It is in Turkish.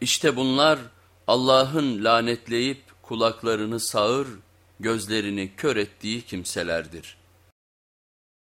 İşte bunlar Allah'ın lanetleyip kulaklarını sağır, gözlerini kör ettiği kimselerdir.